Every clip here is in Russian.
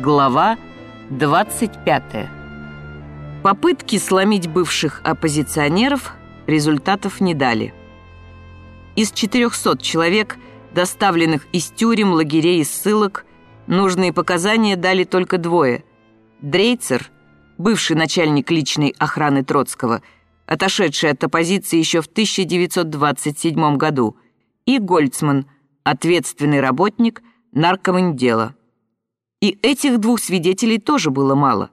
Глава 25. Попытки сломить бывших оппозиционеров результатов не дали. Из 400 человек, доставленных из тюрем, лагерей и ссылок, нужные показания дали только двое. Дрейцер, бывший начальник личной охраны Троцкого, отошедший от оппозиции еще в 1927 году, и Гольцман, ответственный работник наркомандела. И этих двух свидетелей тоже было мало.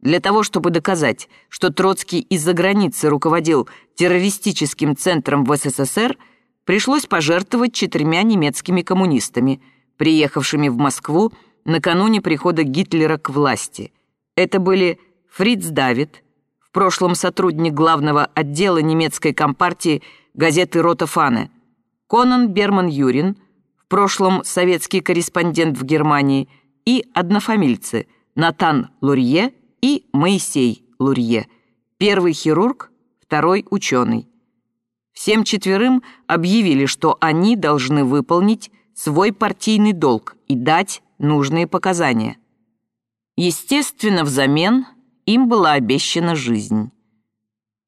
Для того, чтобы доказать, что Троцкий из-за границы руководил террористическим центром в СССР, пришлось пожертвовать четырьмя немецкими коммунистами, приехавшими в Москву накануне прихода Гитлера к власти. Это были Фриц Давид, в прошлом сотрудник главного отдела немецкой компартии газеты «Рота Фане», Конан Берман Юрин, в прошлом советский корреспондент в Германии – и однофамильцы Натан Лурье и Моисей Лурье, первый хирург, второй ученый. Всем четверым объявили, что они должны выполнить свой партийный долг и дать нужные показания. Естественно, взамен им была обещана жизнь.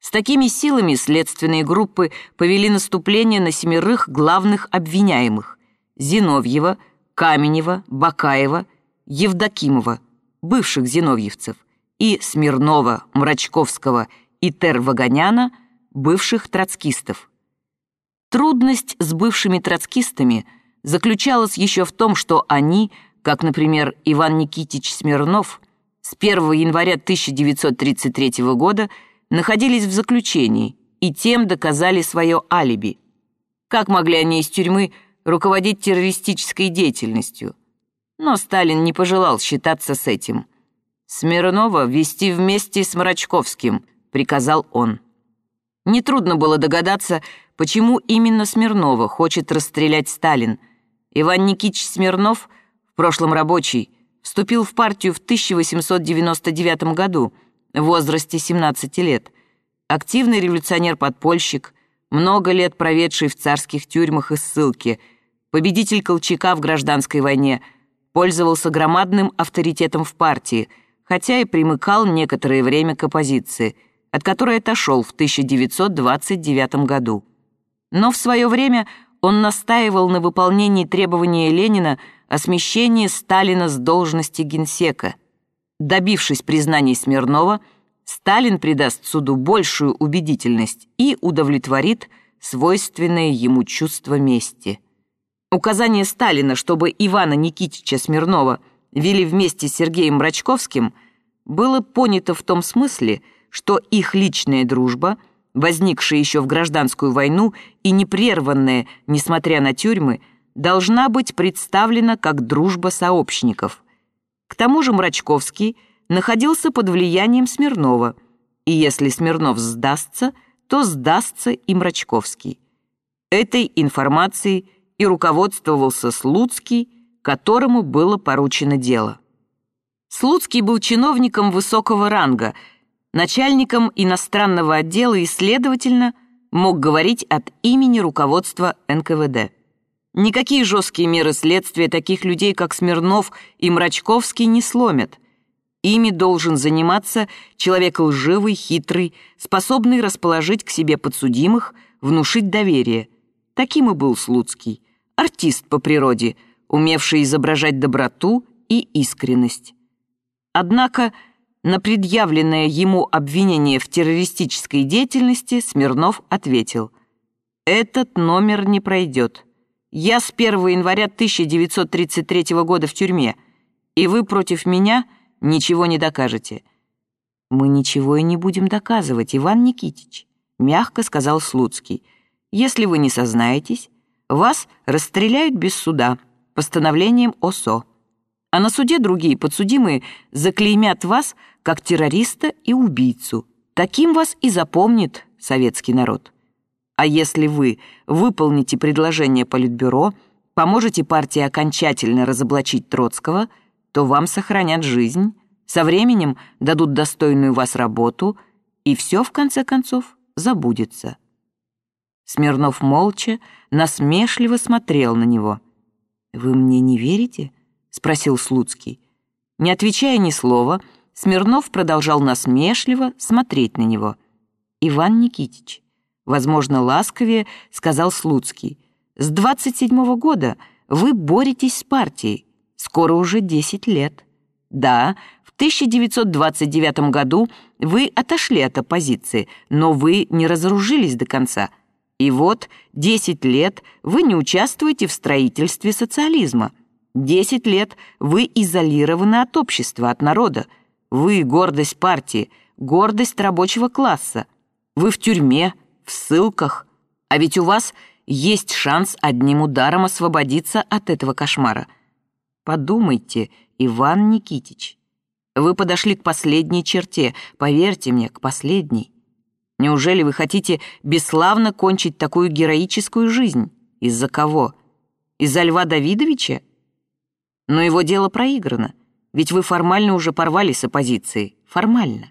С такими силами следственные группы повели наступление на семерых главных обвиняемых – Зиновьева, Каменева, Бакаева Евдокимова, бывших зиновьевцев, и Смирнова, Мрачковского и Тервагоняна, бывших троцкистов. Трудность с бывшими троцкистами заключалась еще в том, что они, как, например, Иван Никитич Смирнов, с 1 января 1933 года находились в заключении и тем доказали свое алиби. Как могли они из тюрьмы руководить террористической деятельностью – но Сталин не пожелал считаться с этим. «Смирнова вести вместе с Мрачковским», — приказал он. Нетрудно было догадаться, почему именно Смирнова хочет расстрелять Сталин. Иван Никитич Смирнов, в прошлом рабочий, вступил в партию в 1899 году, в возрасте 17 лет. Активный революционер-подпольщик, много лет проведший в царских тюрьмах и ссылке, победитель Колчака в гражданской войне — пользовался громадным авторитетом в партии, хотя и примыкал некоторое время к оппозиции, от которой отошел в 1929 году. Но в свое время он настаивал на выполнении требования Ленина о смещении Сталина с должности генсека. Добившись признания Смирнова, Сталин придаст суду большую убедительность и удовлетворит свойственное ему чувство мести. Указание Сталина, чтобы Ивана Никитича Смирнова вели вместе с Сергеем Мрачковским, было понято в том смысле, что их личная дружба, возникшая еще в гражданскую войну и непрерванная, несмотря на тюрьмы, должна быть представлена как дружба сообщников. К тому же Мрачковский находился под влиянием Смирнова, и если Смирнов сдастся, то сдастся и Мрачковский. Этой информацией и руководствовался Слуцкий, которому было поручено дело. Слуцкий был чиновником высокого ранга, начальником иностранного отдела и, следовательно, мог говорить от имени руководства НКВД. Никакие жесткие меры следствия таких людей, как Смирнов и Мрачковский, не сломят. Ими должен заниматься человек лживый, хитрый, способный расположить к себе подсудимых, внушить доверие. Таким и был Слуцкий артист по природе, умевший изображать доброту и искренность. Однако на предъявленное ему обвинение в террористической деятельности Смирнов ответил «Этот номер не пройдет. Я с 1 января 1933 года в тюрьме, и вы против меня ничего не докажете». «Мы ничего и не будем доказывать, Иван Никитич», — мягко сказал Слуцкий. «Если вы не сознаетесь, вас расстреляют без суда, постановлением ОСО. А на суде другие подсудимые заклеймят вас как террориста и убийцу. Таким вас и запомнит советский народ. А если вы выполните предложение Политбюро, поможете партии окончательно разоблачить Троцкого, то вам сохранят жизнь, со временем дадут достойную вас работу, и все, в конце концов, забудется. Смирнов молча, насмешливо смотрел на него. «Вы мне не верите?» — спросил Слуцкий. Не отвечая ни слова, Смирнов продолжал насмешливо смотреть на него. «Иван Никитич», возможно, ласковее, сказал Слуцкий, «с 27-го года вы боретесь с партией, скоро уже 10 лет. Да, в 1929 году вы отошли от оппозиции, но вы не разоружились до конца. И вот 10 лет вы не участвуете в строительстве социализма. 10 лет вы изолированы от общества, от народа. Вы гордость партии, гордость рабочего класса. Вы в тюрьме, в ссылках. А ведь у вас есть шанс одним ударом освободиться от этого кошмара. Подумайте, Иван Никитич. Вы подошли к последней черте, поверьте мне, к последней. Неужели вы хотите бесславно кончить такую героическую жизнь? Из-за кого? Из-за Льва Давидовича? Но его дело проиграно, ведь вы формально уже порвали с оппозицией. Формально.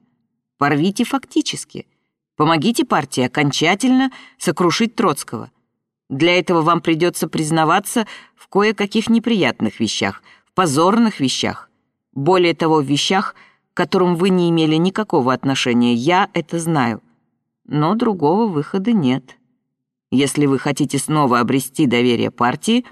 Порвите фактически. Помогите партии окончательно сокрушить Троцкого. Для этого вам придется признаваться в кое-каких неприятных вещах, в позорных вещах. Более того, в вещах, к которым вы не имели никакого отношения. Я это знаю но другого выхода нет. Если вы хотите снова обрести доверие партии,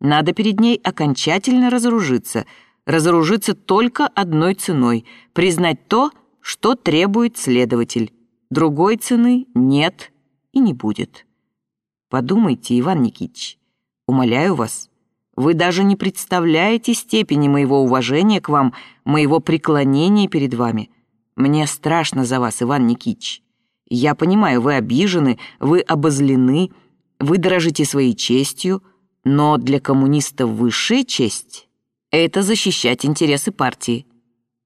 надо перед ней окончательно разоружиться, разоружиться только одной ценой, признать то, что требует следователь. Другой цены нет и не будет. Подумайте, Иван Никитич, умоляю вас, вы даже не представляете степени моего уважения к вам, моего преклонения перед вами. Мне страшно за вас, Иван Никитич. Я понимаю, вы обижены, вы обозлены, вы дорожите своей честью, но для коммуниста высшая честь — это защищать интересы партии.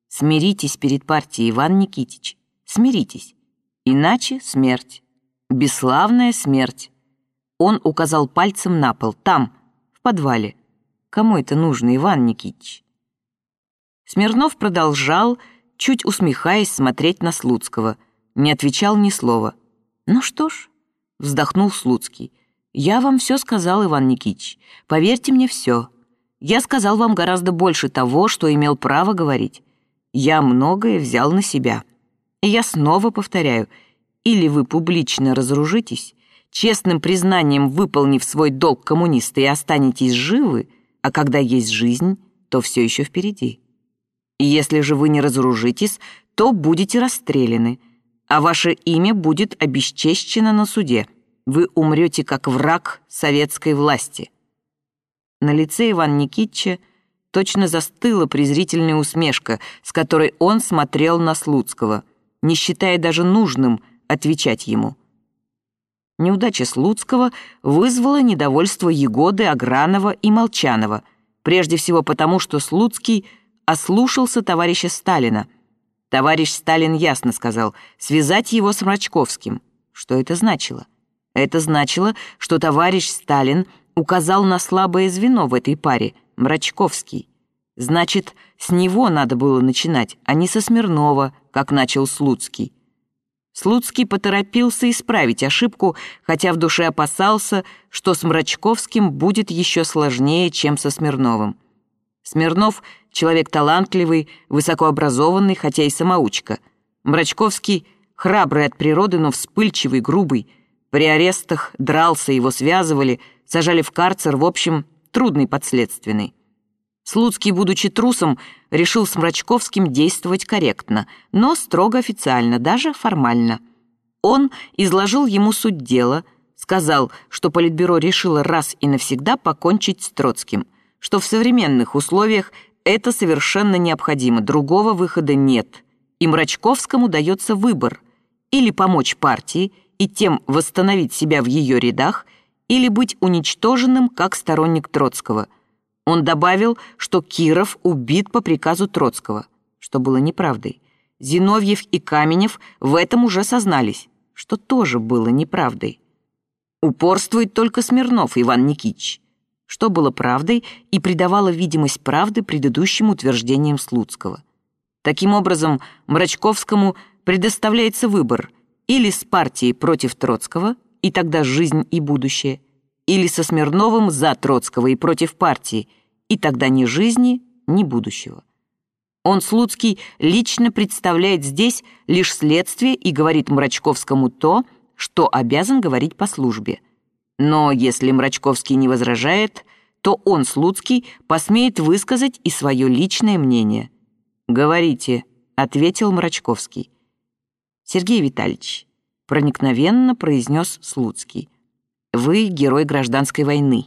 Смиритесь перед партией, Иван Никитич, смиритесь. Иначе смерть. Бесславная смерть. Он указал пальцем на пол, там, в подвале. Кому это нужно, Иван Никитич? Смирнов продолжал, чуть усмехаясь, смотреть на Слуцкого — не отвечал ни слова. «Ну что ж», — вздохнул Слуцкий, — «я вам все сказал, Иван Никитич. Поверьте мне, все. Я сказал вам гораздо больше того, что имел право говорить. Я многое взял на себя. И я снова повторяю, или вы публично разоружитесь, честным признанием выполнив свой долг коммуниста и останетесь живы, а когда есть жизнь, то все еще впереди. И если же вы не разоружитесь, то будете расстреляны, а ваше имя будет обесчещено на суде. Вы умрете как враг советской власти». На лице Ивана Никитича точно застыла презрительная усмешка, с которой он смотрел на Слуцкого, не считая даже нужным отвечать ему. Неудача Слуцкого вызвала недовольство Егоды, Агранова и Молчанова, прежде всего потому, что Слуцкий ослушался товарища Сталина — Товарищ Сталин ясно сказал связать его с Мрачковским. Что это значило? Это значило, что товарищ Сталин указал на слабое звено в этой паре — Мрачковский. Значит, с него надо было начинать, а не со Смирнова, как начал Слуцкий. Слуцкий поторопился исправить ошибку, хотя в душе опасался, что с Мрачковским будет еще сложнее, чем со Смирновым. Смирнов — человек талантливый, высокообразованный, хотя и самоучка. Мрачковский — храбрый от природы, но вспыльчивый, грубый. При арестах дрался, его связывали, сажали в карцер, в общем, трудный подследственный. Слуцкий, будучи трусом, решил с Мрачковским действовать корректно, но строго официально, даже формально. Он изложил ему суть дела, сказал, что Политбюро решило раз и навсегда покончить с Троцким — что в современных условиях это совершенно необходимо, другого выхода нет. И Мрачковскому дается выбор – или помочь партии и тем восстановить себя в ее рядах, или быть уничтоженным как сторонник Троцкого. Он добавил, что Киров убит по приказу Троцкого, что было неправдой. Зиновьев и Каменев в этом уже сознались, что тоже было неправдой. Упорствует только Смирнов Иван Никитич что было правдой и придавало видимость правды предыдущим утверждениям Слуцкого. Таким образом, Мрачковскому предоставляется выбор или с партией против Троцкого, и тогда жизнь и будущее, или со Смирновым за Троцкого и против партии, и тогда ни жизни, ни будущего. Он, Слуцкий, лично представляет здесь лишь следствие и говорит Мрачковскому то, что обязан говорить по службе. Но если Мрачковский не возражает, то он, Слуцкий, посмеет высказать и свое личное мнение. «Говорите», — ответил Мрачковский. «Сергей Витальевич», — проникновенно произнес Слуцкий, «вы герой гражданской войны.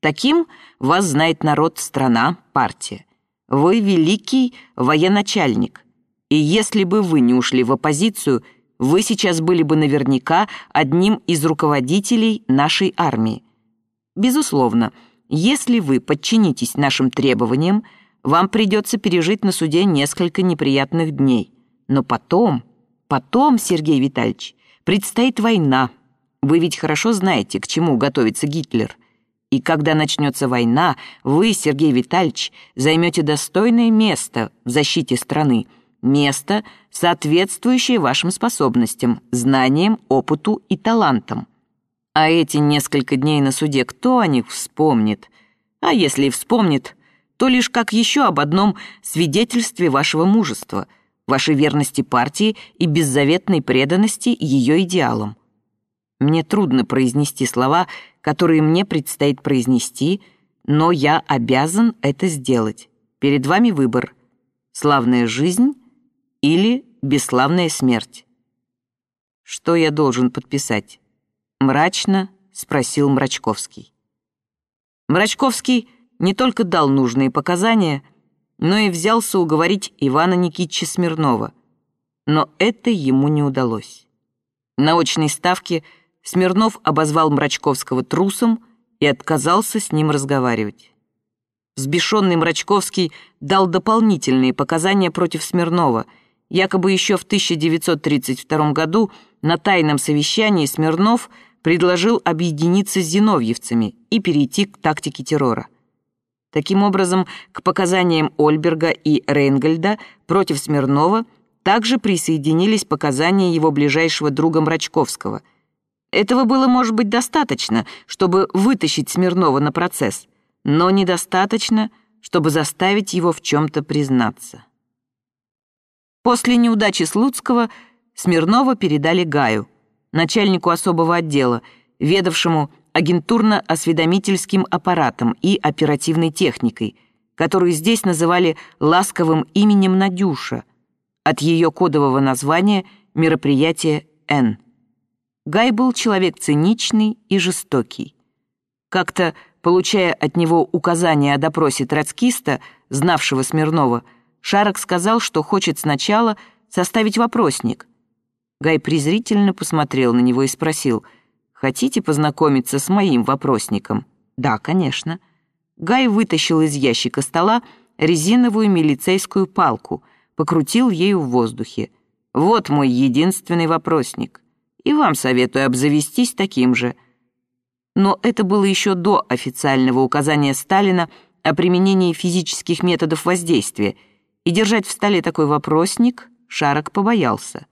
Таким вас знает народ, страна, партия. Вы великий военачальник, и если бы вы не ушли в оппозицию, вы сейчас были бы наверняка одним из руководителей нашей армии. Безусловно, если вы подчинитесь нашим требованиям, вам придется пережить на суде несколько неприятных дней. Но потом, потом, Сергей Витальевич, предстоит война. Вы ведь хорошо знаете, к чему готовится Гитлер – и когда начнется война, вы, Сергей Витальевич, займете достойное место в защите страны, место, соответствующее вашим способностям, знаниям, опыту и талантам. А эти несколько дней на суде кто о них вспомнит? А если и вспомнит, то лишь как еще об одном свидетельстве вашего мужества, вашей верности партии и беззаветной преданности ее идеалам. Мне трудно произнести слова, которые мне предстоит произнести, но я обязан это сделать. Перед вами выбор — славная жизнь или бесславная смерть. Что я должен подписать? Мрачно спросил Мрачковский. Мрачковский не только дал нужные показания, но и взялся уговорить Ивана Никитича Смирнова. Но это ему не удалось. На очной ставке – Смирнов обозвал Мрачковского трусом и отказался с ним разговаривать. Взбешенный Мрачковский дал дополнительные показания против Смирнова. Якобы еще в 1932 году на тайном совещании Смирнов предложил объединиться с зиновьевцами и перейти к тактике террора. Таким образом, к показаниям Ольберга и Рейнгольда против Смирнова также присоединились показания его ближайшего друга Мрачковского – этого было, может быть, достаточно, чтобы вытащить Смирнова на процесс, но недостаточно, чтобы заставить его в чем-то признаться. После неудачи Слуцкого Смирнова передали Гаю, начальнику особого отдела, ведавшему агентурно-осведомительским аппаратом и оперативной техникой, которую здесь называли ласковым именем Надюша, от ее кодового названия мероприятие «Н». Гай был человек циничный и жестокий. Как-то, получая от него указание о допросе троцкиста, знавшего Смирнова, Шарок сказал, что хочет сначала составить вопросник. Гай презрительно посмотрел на него и спросил, «Хотите познакомиться с моим вопросником?» «Да, конечно». Гай вытащил из ящика стола резиновую милицейскую палку, покрутил ею в воздухе. «Вот мой единственный вопросник». И вам советую обзавестись таким же. Но это было еще до официального указания Сталина о применении физических методов воздействия, и держать в столе такой вопросник Шарок побоялся.